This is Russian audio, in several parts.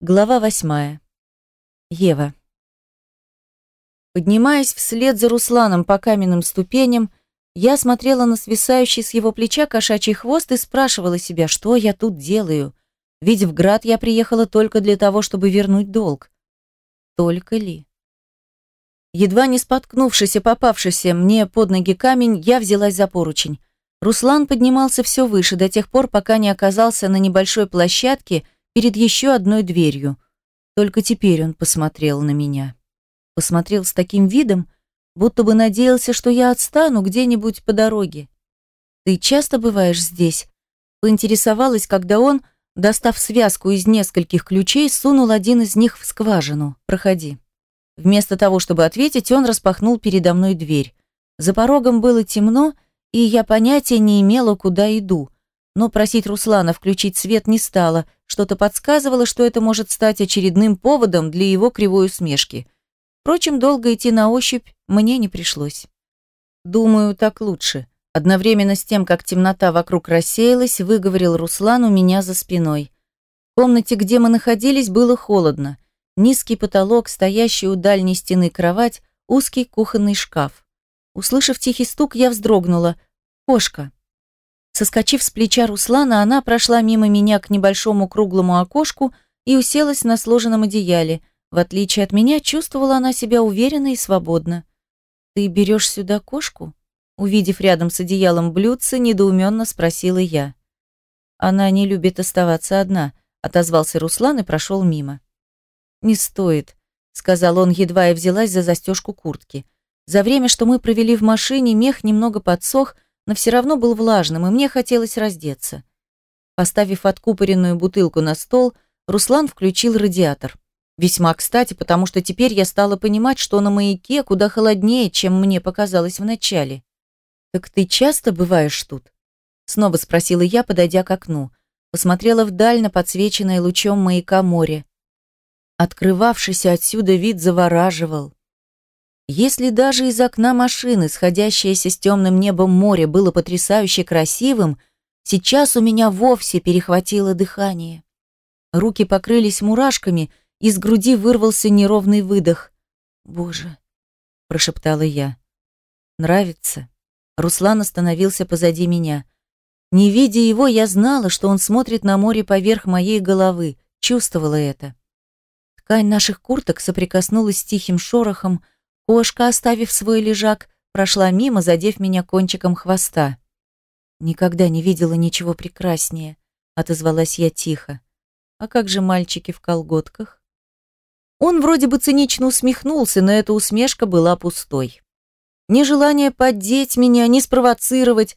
Глава восьмая. Ева. Поднимаясь вслед за Русланом по каменным ступеням, я смотрела на свисающий с его плеча кошачий хвост и спрашивала себя, что я тут делаю. Ведь в Град я приехала только для того, чтобы вернуть долг. Только ли? Едва не споткнувшись и попавшийся мне под ноги камень, я взялась за поручень. Руслан поднимался все выше до тех пор, пока не оказался на небольшой площадке, перед еще одной дверью. Только теперь он посмотрел на меня. Посмотрел с таким видом, будто бы надеялся, что я отстану где-нибудь по дороге. «Ты часто бываешь здесь?» Поинтересовалась, когда он, достав связку из нескольких ключей, сунул один из них в скважину. «Проходи». Вместо того, чтобы ответить, он распахнул передо мной дверь. За порогом было темно, и я понятия не имела, куда иду. Но просить Руслана включить свет не стала – что-то подсказывало, что это может стать очередным поводом для его кривой усмешки. Впрочем, долго идти на ощупь мне не пришлось. Думаю, так лучше. Одновременно с тем, как темнота вокруг рассеялась, выговорил Руслан у меня за спиной. В комнате, где мы находились, было холодно. Низкий потолок, стоящий у дальней стены кровать, узкий кухонный шкаф. Услышав тихий стук, я вздрогнула. Кошка. Соскочив с плеча Руслана, она прошла мимо меня к небольшому круглому окошку и уселась на сложенном одеяле. В отличие от меня, чувствовала она себя уверенно и свободно. «Ты берешь сюда кошку?» Увидев рядом с одеялом блюдце, недоуменно спросила я. «Она не любит оставаться одна», — отозвался Руслан и прошел мимо. «Не стоит», — сказал он, едва я взялась за застежку куртки. За время, что мы провели в машине, мех немного подсох, — но все равно был влажным, и мне хотелось раздеться. Поставив откупоренную бутылку на стол, Руслан включил радиатор. Весьма кстати, потому что теперь я стала понимать, что на маяке куда холоднее, чем мне показалось вначале. «Так ты часто бываешь тут?» Снова спросила я, подойдя к окну. Посмотрела вдаль на подсвеченное лучом маяка море. Открывавшийся отсюда вид завораживал. Если даже из окна машины, сходящееся с темным небом море, было потрясающе красивым, сейчас у меня вовсе перехватило дыхание. Руки покрылись мурашками, из груди вырвался неровный выдох. «Боже!» – прошептала я. «Нравится?» Руслан остановился позади меня. Не видя его, я знала, что он смотрит на море поверх моей головы, чувствовала это. Ткань наших курток соприкоснулась с тихим шорохом, Кошка, оставив свой лежак, прошла мимо, задев меня кончиком хвоста. «Никогда не видела ничего прекраснее», — отозвалась я тихо. «А как же мальчики в колготках?» Он вроде бы цинично усмехнулся, но эта усмешка была пустой. Ни желание поддеть меня, ни спровоцировать.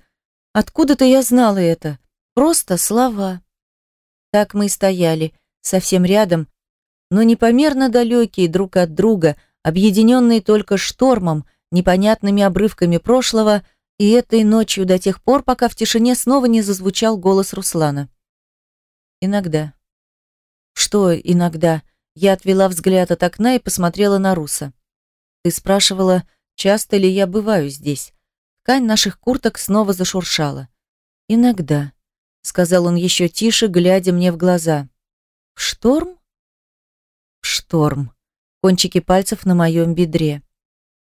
Откуда-то я знала это. Просто слова. Так мы и стояли, совсем рядом, но непомерно далекие друг от друга — объединенные только штормом, непонятными обрывками прошлого и этой ночью до тех пор, пока в тишине снова не зазвучал голос Руслана. Иногда. Что иногда? Я отвела взгляд от окна и посмотрела на Руса. Ты спрашивала, часто ли я бываю здесь. Ткань наших курток снова зашуршала. Иногда, сказал он еще тише, глядя мне в глаза. В шторм? В шторм кончики пальцев на моем бедре.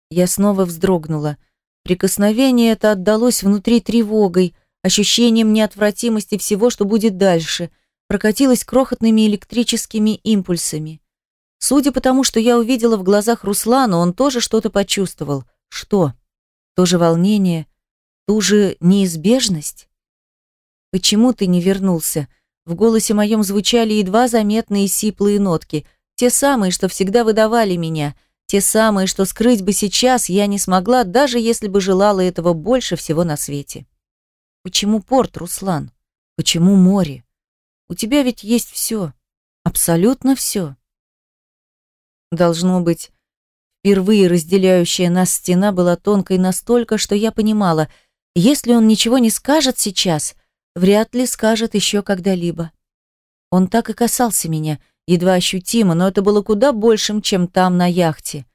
Я снова вздрогнула. Прикосновение это отдалось внутри тревогой, ощущением неотвратимости всего, что будет дальше, прокатилось крохотными электрическими импульсами. Судя по тому, что я увидела в глазах Руслана, он тоже что-то почувствовал. Что? То же волнение? Ту же неизбежность? «Почему ты не вернулся?» В голосе моем звучали едва заметные сиплые нотки. Те самые, что всегда выдавали меня, те самые, что скрыть бы сейчас я не смогла, даже если бы желала этого больше всего на свете. Почему порт, Руслан? Почему море? У тебя ведь есть все, абсолютно все. Должно быть, впервые разделяющая нас стена была тонкой настолько, что я понимала, если он ничего не скажет сейчас, вряд ли скажет еще когда-либо. Он так и касался меня — едва ощутимо, но это было куда большим, чем там, на яхте.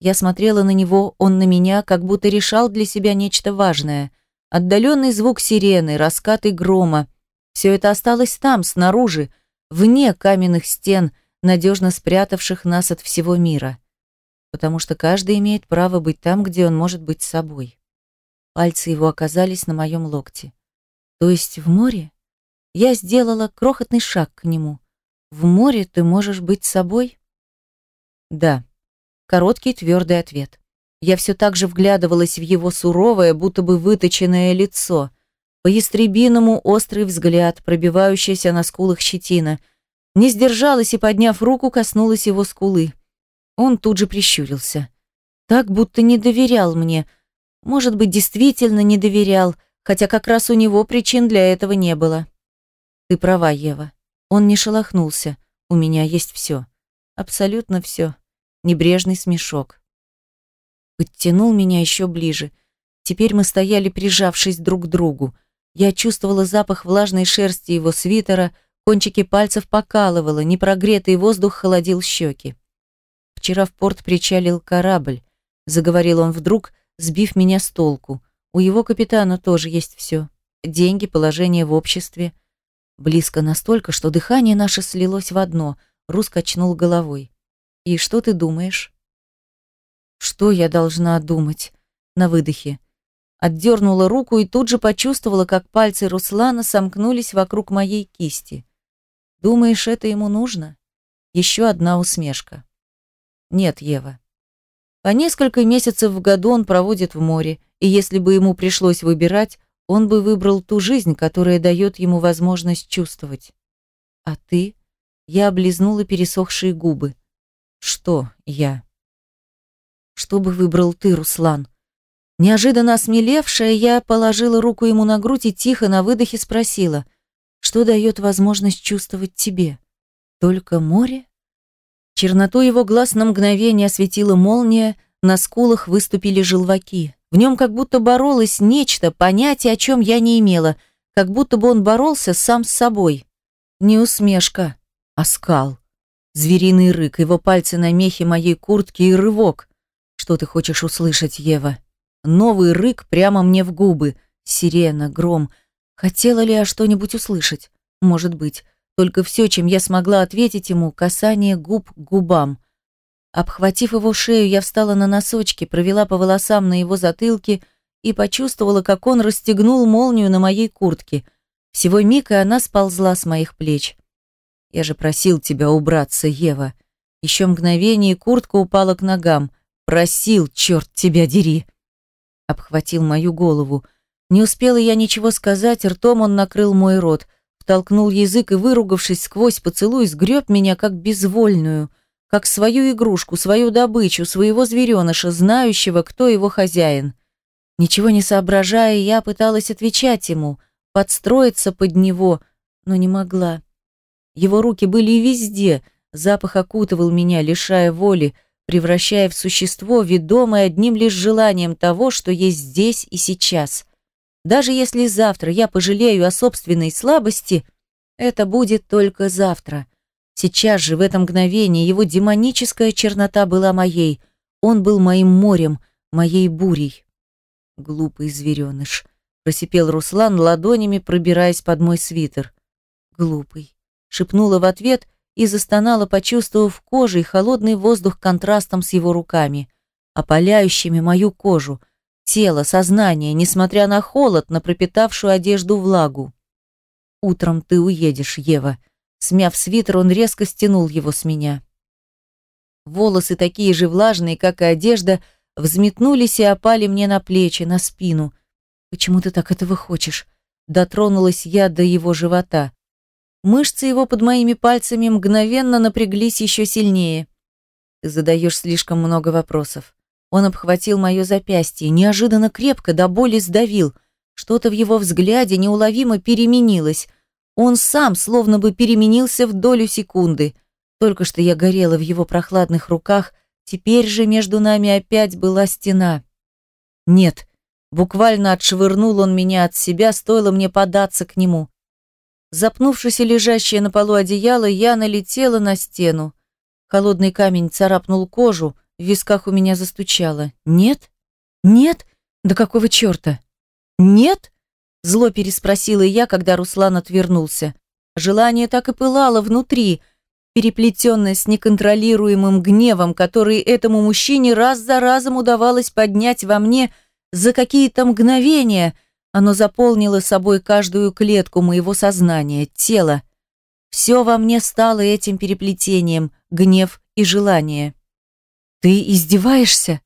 Я смотрела на него, он на меня, как будто решал для себя нечто важное. Отдаленный звук сирены, раскаты грома. Все это осталось там, снаружи, вне каменных стен, надежно спрятавших нас от всего мира. Потому что каждый имеет право быть там, где он может быть собой. Пальцы его оказались на моем локте. То есть в море? Я сделала крохотный шаг к нему. В море ты можешь быть собой? Да. Короткий твердый ответ. Я все так же вглядывалась в его суровое, будто бы выточенное лицо. По ястребиному острый взгляд, пробивающийся на скулах щетина. Не сдержалась и, подняв руку, коснулась его скулы. Он тут же прищурился. Так, будто не доверял мне. Может быть, действительно не доверял, хотя как раз у него причин для этого не было. Ты права, Ева. Он не шелохнулся. У меня есть все. Абсолютно все. Небрежный смешок. Подтянул меня еще ближе. Теперь мы стояли, прижавшись друг к другу. Я чувствовала запах влажной шерсти его свитера, кончики пальцев покалывало, непрогретый воздух холодил щеки. Вчера в порт причалил корабль. Заговорил он вдруг, сбив меня с толку. У его капитана тоже есть все. Деньги, положение в обществе – Близко настолько, что дыхание наше слилось в одно. Рус качнул головой. «И что ты думаешь?» «Что я должна думать?» На выдохе. Отдернула руку и тут же почувствовала, как пальцы Руслана сомкнулись вокруг моей кисти. «Думаешь, это ему нужно?» Еще одна усмешка. «Нет, Ева. По несколько месяцев в году он проводит в море, и если бы ему пришлось выбирать, он бы выбрал ту жизнь, которая дает ему возможность чувствовать. А ты? Я облизнула пересохшие губы. Что я? Что бы выбрал ты, Руслан? Неожиданно осмелевшая, я положила руку ему на грудь и тихо на выдохе спросила, что дает возможность чувствовать тебе? Только море? Черноту его глаз на мгновение осветила молния, на скулах выступили желваки. В нем как будто боролось нечто, понятие, о чем я не имела, как будто бы он боролся сам с собой. Не усмешка, а скал. Звериный рык, его пальцы на мехе моей куртки и рывок. Что ты хочешь услышать, Ева? Новый рык прямо мне в губы. Сирена, гром. Хотела ли я что-нибудь услышать? Может быть. Только все, чем я смогла ответить ему, касание губ к губам. Обхватив его шею, я встала на носочки, провела по волосам на его затылке и почувствовала, как он расстегнул молнию на моей куртке. Всего миг, и она сползла с моих плеч. «Я же просил тебя убраться, Ева». Еще мгновение, куртка упала к ногам. «Просил, черт тебя дери!» Обхватил мою голову. Не успела я ничего сказать, ртом он накрыл мой рот, втолкнул язык и, выругавшись сквозь поцелуй, сгреб меня как безвольную – как свою игрушку, свою добычу, своего звереныша, знающего, кто его хозяин. Ничего не соображая, я пыталась отвечать ему, подстроиться под него, но не могла. Его руки были везде, запах окутывал меня, лишая воли, превращая в существо, ведомое одним лишь желанием того, что есть здесь и сейчас. Даже если завтра я пожалею о собственной слабости, это будет только завтра. Сейчас же, в это мгновение, его демоническая чернота была моей. Он был моим морем, моей бурей. Глупый звереныш. Просипел Руслан ладонями, пробираясь под мой свитер. Глупый. Шепнула в ответ и застонала, почувствовав кожей холодный воздух контрастом с его руками, опаляющими мою кожу, тело, сознание, несмотря на холод, на пропитавшую одежду влагу. «Утром ты уедешь, Ева», Смяв свитер, он резко стянул его с меня. Волосы, такие же влажные, как и одежда, взметнулись и опали мне на плечи, на спину. «Почему ты так этого хочешь?» Дотронулась я до его живота. Мышцы его под моими пальцами мгновенно напряглись еще сильнее. «Ты задаешь слишком много вопросов». Он обхватил мое запястье, неожиданно крепко, до боли сдавил. Что-то в его взгляде неуловимо переменилось. Он сам словно бы переменился в долю секунды. Только что я горела в его прохладных руках, теперь же между нами опять была стена. Нет, буквально отшвырнул он меня от себя, стоило мне податься к нему. Запнувшись и лежащее на полу одеяло, я налетела на стену. Холодный камень царапнул кожу, в висках у меня застучало. «Нет? Нет? Да какого черта? Нет?» Зло переспросила я, когда Руслан отвернулся. Желание так и пылало внутри. переплетенное с неконтролируемым гневом, который этому мужчине раз за разом удавалось поднять во мне за какие-то мгновения, оно заполнило собой каждую клетку моего сознания, тела. Все во мне стало этим переплетением, гнев и желание. «Ты издеваешься?»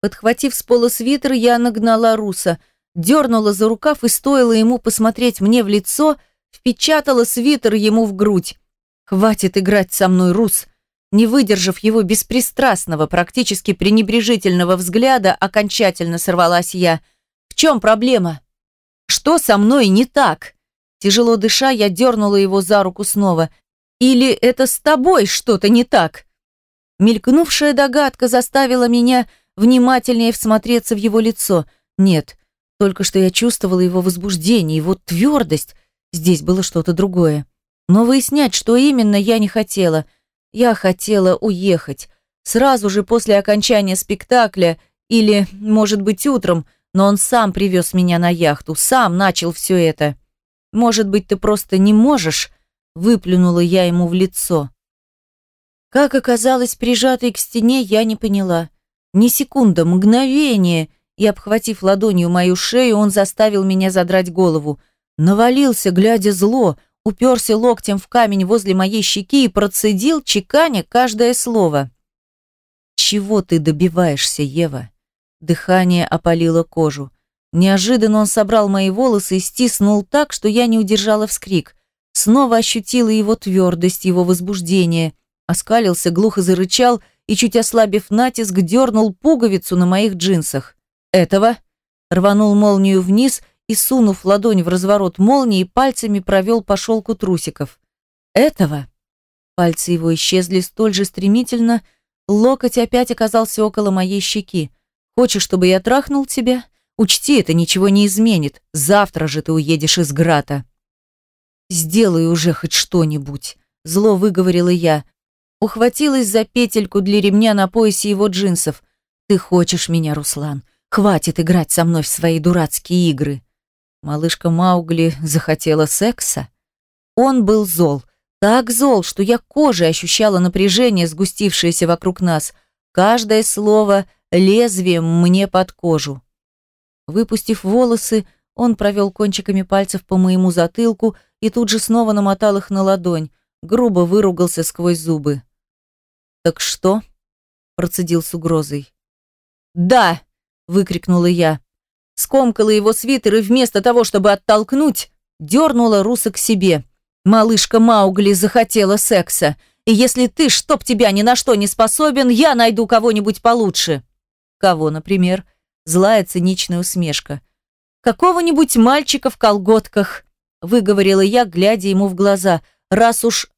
Подхватив с пола свитер, я нагнала Руса, дернула за рукав и стоило ему посмотреть мне в лицо, впечатала свитер ему в грудь. «Хватит играть со мной, Рус!» Не выдержав его беспристрастного, практически пренебрежительного взгляда, окончательно сорвалась я. «В чем проблема?» Что со мной не так? Тяжело дыша, я дернула его за руку снова. Или это с тобой что-то не так? Мелькнувшая догадка заставила меня внимательнее всмотреться в его лицо. Нет, только что я чувствовала его возбуждение, его твердость. Здесь было что-то другое. Но выяснять, что именно, я не хотела. Я хотела уехать. Сразу же после окончания спектакля или, может быть, утром – но он сам привез меня на яхту, сам начал все это. Может быть, ты просто не можешь?» Выплюнула я ему в лицо. Как оказалось, прижатой к стене, я не поняла. Ни секунда, мгновение, и, обхватив ладонью мою шею, он заставил меня задрать голову. Навалился, глядя зло, уперся локтем в камень возле моей щеки и процедил, чеканя каждое слово. «Чего ты добиваешься, Ева?» Дыхание опалило кожу. Неожиданно он собрал мои волосы и стиснул так, что я не удержала вскрик. Снова ощутила его твердость, его возбуждение. Оскалился, глухо зарычал и, чуть ослабив натиск, дернул пуговицу на моих джинсах. «Этого?» Рванул молнию вниз и, сунув ладонь в разворот молнии, пальцами провел по шелку трусиков. «Этого?» Пальцы его исчезли столь же стремительно, локоть опять оказался около моей щеки. Хочешь, чтобы я трахнул тебя? Учти, это ничего не изменит. Завтра же ты уедешь из Грата. Сделай уже хоть что-нибудь. Зло выговорила я. Ухватилась за петельку для ремня на поясе его джинсов. Ты хочешь меня, Руслан? Хватит играть со мной в свои дурацкие игры. Малышка Маугли захотела секса. Он был зол. Так зол, что я кожей ощущала напряжение, сгустившееся вокруг нас. Каждое слово лезвием мне под кожу. Выпустив волосы, он провел кончиками пальцев по моему затылку и тут же снова намотал их на ладонь, грубо выругался сквозь зубы. «Так что?» – процедил с угрозой. «Да!» – выкрикнула я. Скомкала его свитер и вместо того, чтобы оттолкнуть, дернула Руса к себе. Малышка Маугли захотела секса. И если ты, чтоб тебя ни на что не способен, я найду кого-нибудь получше. Кого, например? Злая циничная усмешка. Какого-нибудь мальчика в колготках, выговорила я, глядя ему в глаза. Раз уж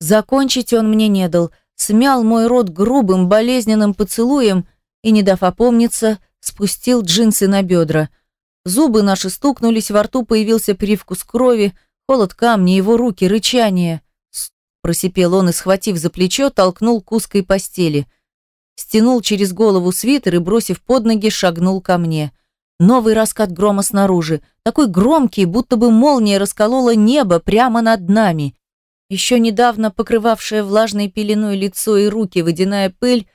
закончить он мне не дал, смял мой рот грубым, болезненным поцелуем и, не дав опомниться, спустил джинсы на бедра. Зубы наши стукнулись, во рту появился привкус крови, холод камня, его руки, рычание. Просипел он и, схватив за плечо, толкнул к узкой постели стянул через голову свитер и, бросив под ноги, шагнул ко мне. Новый раскат грома снаружи, такой громкий, будто бы молния расколола небо прямо над нами. Еще недавно покрывавшая влажной пеленой лицо и руки водяная пыль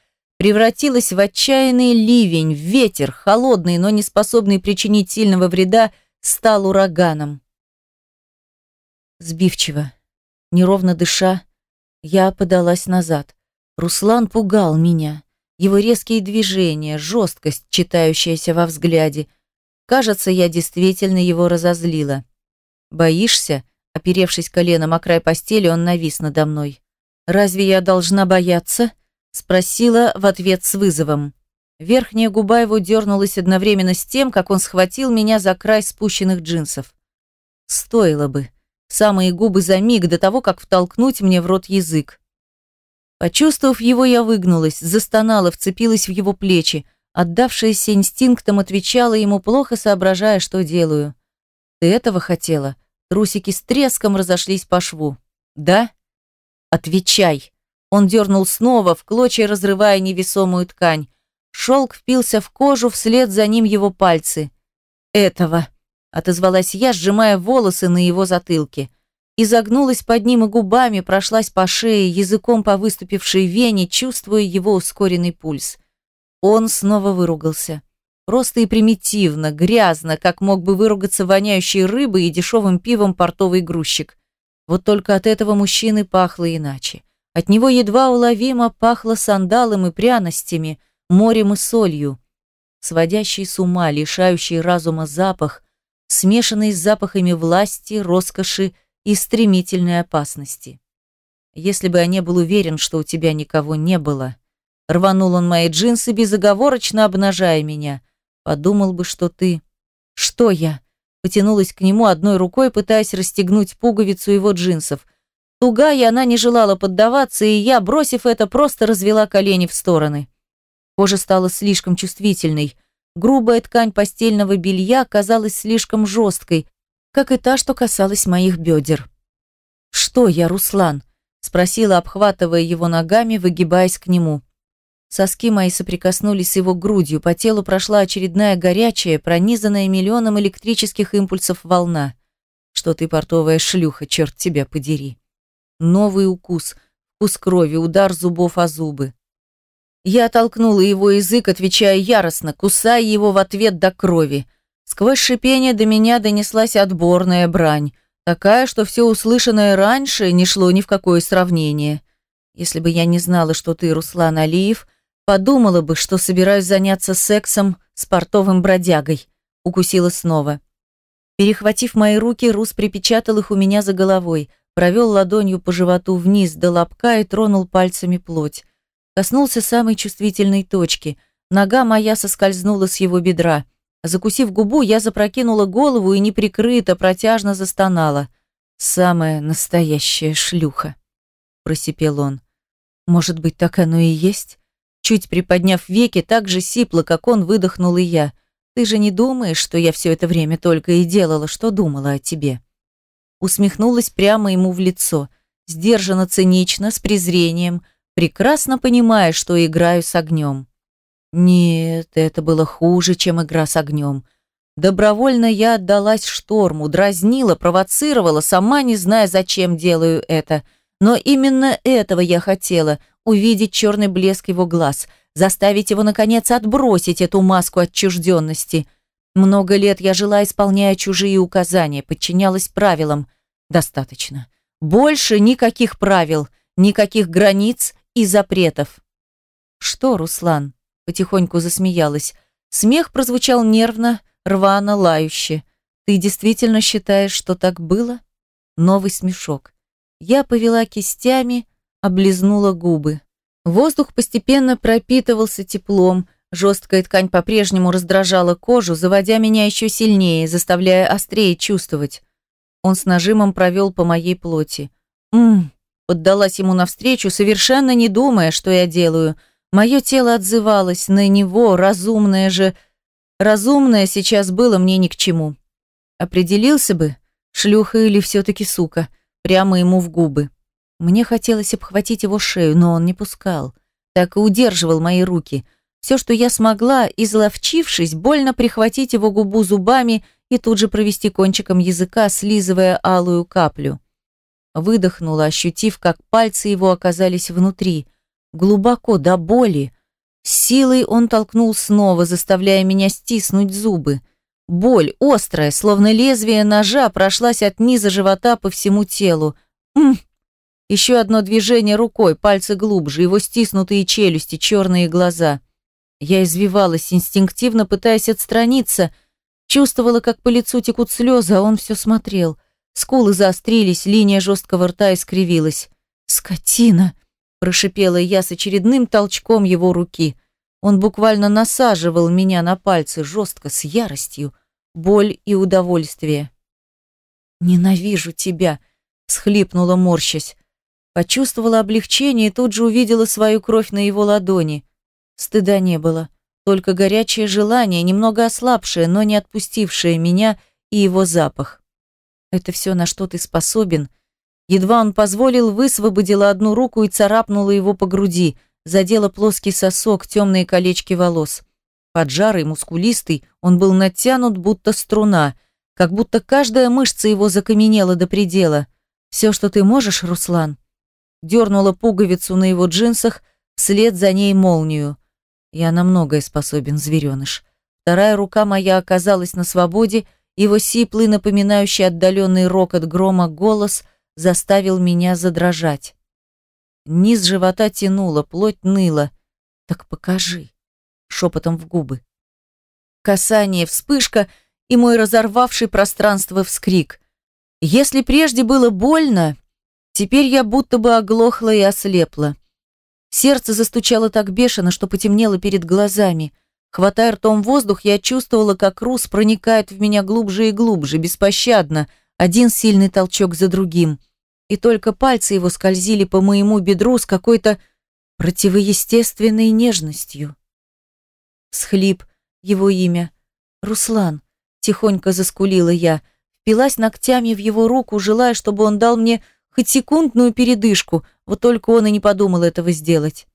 превратилась в отчаянный ливень, ветер, холодный, но не способный причинить сильного вреда, стал ураганом. Сбивчиво, неровно дыша, я подалась назад. Руслан пугал меня. Его резкие движения, жесткость, читающаяся во взгляде. Кажется, я действительно его разозлила. «Боишься?» Оперевшись коленом о край постели, он навис надо мной. «Разве я должна бояться?» Спросила в ответ с вызовом. Верхняя губа его дернулась одновременно с тем, как он схватил меня за край спущенных джинсов. Стоило бы. Самые губы за миг до того, как втолкнуть мне в рот язык. Почувствовав его, я выгнулась, застонала, вцепилась в его плечи. Отдавшаяся инстинктом отвечала ему, плохо соображая, что делаю. «Ты этого хотела?» Трусики с треском разошлись по шву. «Да?» «Отвечай!» Он дернул снова, в клочья разрывая невесомую ткань. Шелк впился в кожу, вслед за ним его пальцы. «Этого!» — отозвалась я, сжимая волосы на его затылке. изогнулась под ним и губами прошлась по шее, языком по выступившей вене, чувствуя его ускоренный пульс. Он снова выругался. Просто и примитивно, грязно, как мог бы выругаться воняющей рыбой и дешевым пивом портовый грузчик. Вот только от этого мужчины пахло иначе. От него едва уловимо пахло сандалом и пряностями, морем и солью. Сводящий с ума, лишающий разума запах, смешанный с запахами власти, роскоши и стремительной опасности. Если бы я не был уверен, что у тебя никого не было, рванул он мои джинсы, безоговорочно обнажая меня, подумал бы, что ты... Что я? Потянулась к нему одной рукой, пытаясь расстегнуть пуговицу его джинсов. Тугая она не желала поддаваться, и я, бросив это, просто развела колени в стороны. Кожа стала слишком чувствительной. Грубая ткань постельного белья казалась слишком жесткой, как и та, что касалась моих бедер. «Что я, Руслан?» – спросила, обхватывая его ногами, выгибаясь к нему. Соски мои соприкоснулись с его грудью, по телу прошла очередная горячая, пронизанная миллионом электрических импульсов волна. «Что ты, портовая шлюха, черт тебя подери!» Новый укус, вкус крови, удар зубов о зубы. Я оттолкнула его язык, отвечая яростно, кусая его в ответ до крови – Сквозь шипение до меня донеслась отборная брань, такая, что все услышанное раньше не шло ни в какое сравнение. Если бы я не знала, что ты Руслан Алиев, подумала бы, что собираюсь заняться сексом с портовым бродягой. Укусила снова. Перехватив мои руки, Рус припечатал их у меня за головой, провел ладонью по животу вниз до лобка и тронул пальцами плоть. Коснулся самой чувствительной точки. Нога моя соскользнула с его бедра. Закусив губу, я запрокинула голову и неприкрыто протяжно застонала. «Самая настоящая шлюха», – просипел он. «Может быть, так оно и есть?» Чуть приподняв веки, так же сипло, как он, выдохнул и я. «Ты же не думаешь, что я все это время только и делала, что думала о тебе?» Усмехнулась прямо ему в лицо, сдержанно цинично, с презрением, прекрасно понимая, что играю с огнем. Нет, это было хуже, чем игра с огнем. Добровольно я отдалась шторму, дразнила, провоцировала, сама не зная, зачем делаю это. Но именно этого я хотела – увидеть черный блеск его глаз, заставить его, наконец, отбросить эту маску отчужденности. Много лет я жила, исполняя чужие указания, подчинялась правилам. Достаточно. Больше никаких правил, никаких границ и запретов. Что, Руслан? потихоньку засмеялась. Смех прозвучал нервно, рвано, лающе. «Ты действительно считаешь, что так было?» Новый смешок. Я повела кистями, облизнула губы. Воздух постепенно пропитывался теплом, жесткая ткань по-прежнему раздражала кожу, заводя меня еще сильнее, заставляя острее чувствовать. Он с нажимом провел по моей плоти. «Ммм», поддалась ему навстречу, совершенно не думая, что я делаю – Мое тело отзывалось на него, разумное же... Разумное сейчас было мне ни к чему. Определился бы, шлюха или все-таки сука, прямо ему в губы. Мне хотелось обхватить его шею, но он не пускал. Так и удерживал мои руки. Все, что я смогла, изловчившись, больно прихватить его губу зубами и тут же провести кончиком языка, слизывая алую каплю. Выдохнула, ощутив, как пальцы его оказались внутри – глубоко, до боли. силой он толкнул снова, заставляя меня стиснуть зубы. Боль, острая, словно лезвие ножа, прошлась от низа живота по всему телу. М Еще одно движение рукой, пальцы глубже, его стиснутые челюсти, черные глаза. Я извивалась, инстинктивно пытаясь отстраниться, чувствовала, как по лицу текут слезы, а он все смотрел. Скулы заострились, линия жесткого рта искривилась. «Скотина!» прошипела я с очередным толчком его руки. Он буквально насаживал меня на пальцы жестко, с яростью, боль и удовольствие. «Ненавижу тебя!» – схлипнула, морщась. Почувствовала облегчение и тут же увидела свою кровь на его ладони. Стыда не было, только горячее желание, немного ослабшее, но не отпустившее меня и его запах. «Это все, на что ты способен», – Едва он позволил, высвободила одну руку и царапнула его по груди, задела плоский сосок, темные колечки волос. Поджарый, мускулистый, он был натянут, будто струна, как будто каждая мышца его закаменела до предела. Все, что ты можешь, Руслан?» Дернула пуговицу на его джинсах, вслед за ней молнию. Я на многое способен, звереныш. Вторая рука моя оказалась на свободе, его сиплый, напоминающий отдаленный рокот грома голос заставил меня задрожать. Низ живота тянуло, плоть ныла. «Так покажи», — шепотом в губы. Касание, вспышка и мой разорвавший пространство вскрик. Если прежде было больно, теперь я будто бы оглохла и ослепла. Сердце застучало так бешено, что потемнело перед глазами. Хватая ртом воздух, я чувствовала, как Рус проникает в меня глубже и глубже, беспощадно, один сильный толчок за другим — и только пальцы его скользили по моему бедру с какой-то противоестественной нежностью. Схлип, его имя. Руслан. Тихонько заскулила я, впилась ногтями в его руку, желая, чтобы он дал мне хоть секундную передышку, вот только он и не подумал этого сделать.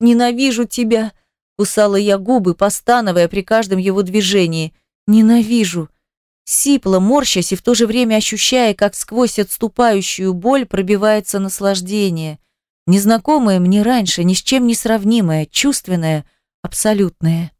«Ненавижу тебя!» — кусала я губы, постановая при каждом его движении. «Ненавижу!» Сипла, морщась и в то же время ощущая, как сквозь отступающую боль пробивается наслаждение. Незнакомое мне раньше, ни с чем не сравнимое, чувственное, абсолютное.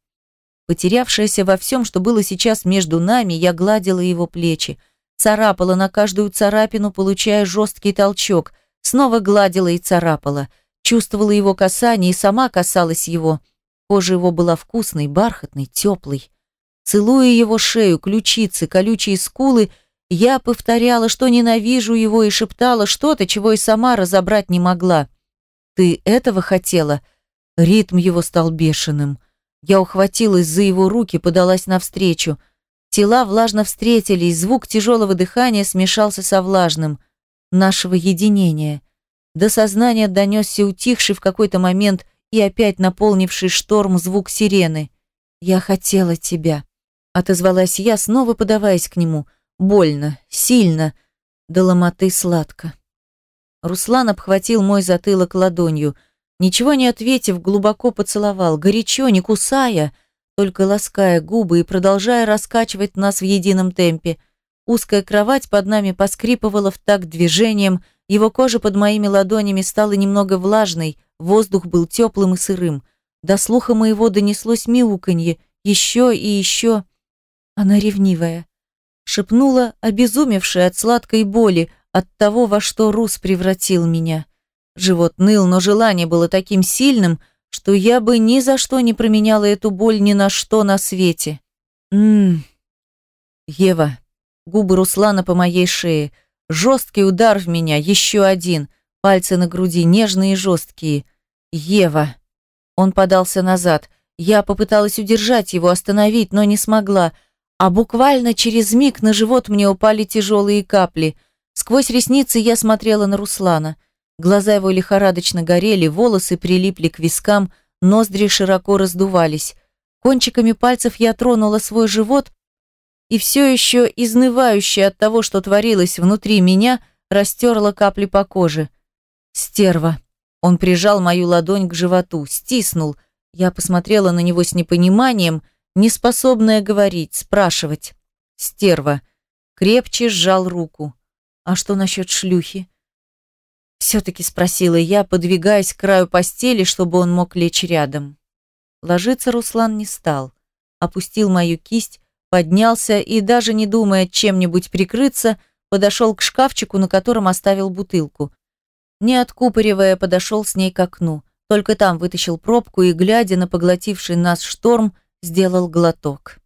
Потерявшаяся во всем, что было сейчас между нами, я гладила его плечи, царапала на каждую царапину, получая жесткий толчок, снова гладила и царапала, чувствовала его касание и сама касалась его. Кожа его была вкусной, бархатной, теплой. Целуя его шею, ключицы, колючие скулы, я повторяла, что ненавижу его и шептала что-то, чего и сама разобрать не могла. «Ты этого хотела?» Ритм его стал бешеным. Я ухватилась за его руки, подалась навстречу. Тела влажно встретились, звук тяжелого дыхания смешался со влажным. Нашего единения. До сознания донесся утихший в какой-то момент и опять наполнивший шторм звук сирены. «Я хотела тебя». Отозвалась я, снова подаваясь к нему. Больно, сильно, до ломоты сладко. Руслан обхватил мой затылок ладонью. Ничего не ответив, глубоко поцеловал, горячо, не кусая, только лаская губы и продолжая раскачивать нас в едином темпе. Узкая кровать под нами поскрипывала в такт движением, его кожа под моими ладонями стала немного влажной, воздух был теплым и сырым. До слуха моего донеслось мяуканье, еще и еще. Она ревнивая. Шепнула, обезумевшая от сладкой боли, от того, во что Рус превратил меня. Живот ныл, но желание было таким сильным, что я бы ни за что не променяла эту боль ни на что на свете. Ммм. Ева. Губы Руслана по моей шее. Жесткий удар в меня, еще один. Пальцы на груди, нежные и жесткие. Ева. Он подался назад. Я попыталась удержать его, остановить, но не смогла а буквально через миг на живот мне упали тяжелые капли. Сквозь ресницы я смотрела на Руслана. Глаза его лихорадочно горели, волосы прилипли к вискам, ноздри широко раздувались. Кончиками пальцев я тронула свой живот и все еще, изнывающая от того, что творилось внутри меня, растерла капли по коже. «Стерва!» Он прижал мою ладонь к животу, стиснул. Я посмотрела на него с непониманием – неспособная говорить, спрашивать. Стерва. Крепче сжал руку. А что насчет шлюхи? Все-таки спросила я, подвигаясь к краю постели, чтобы он мог лечь рядом. Ложиться Руслан не стал. Опустил мою кисть, поднялся и, даже не думая чем-нибудь прикрыться, подошел к шкафчику, на котором оставил бутылку. Не откупоривая, подошел с ней к окну. Только там вытащил пробку и, глядя на поглотивший нас шторм, сделал глоток.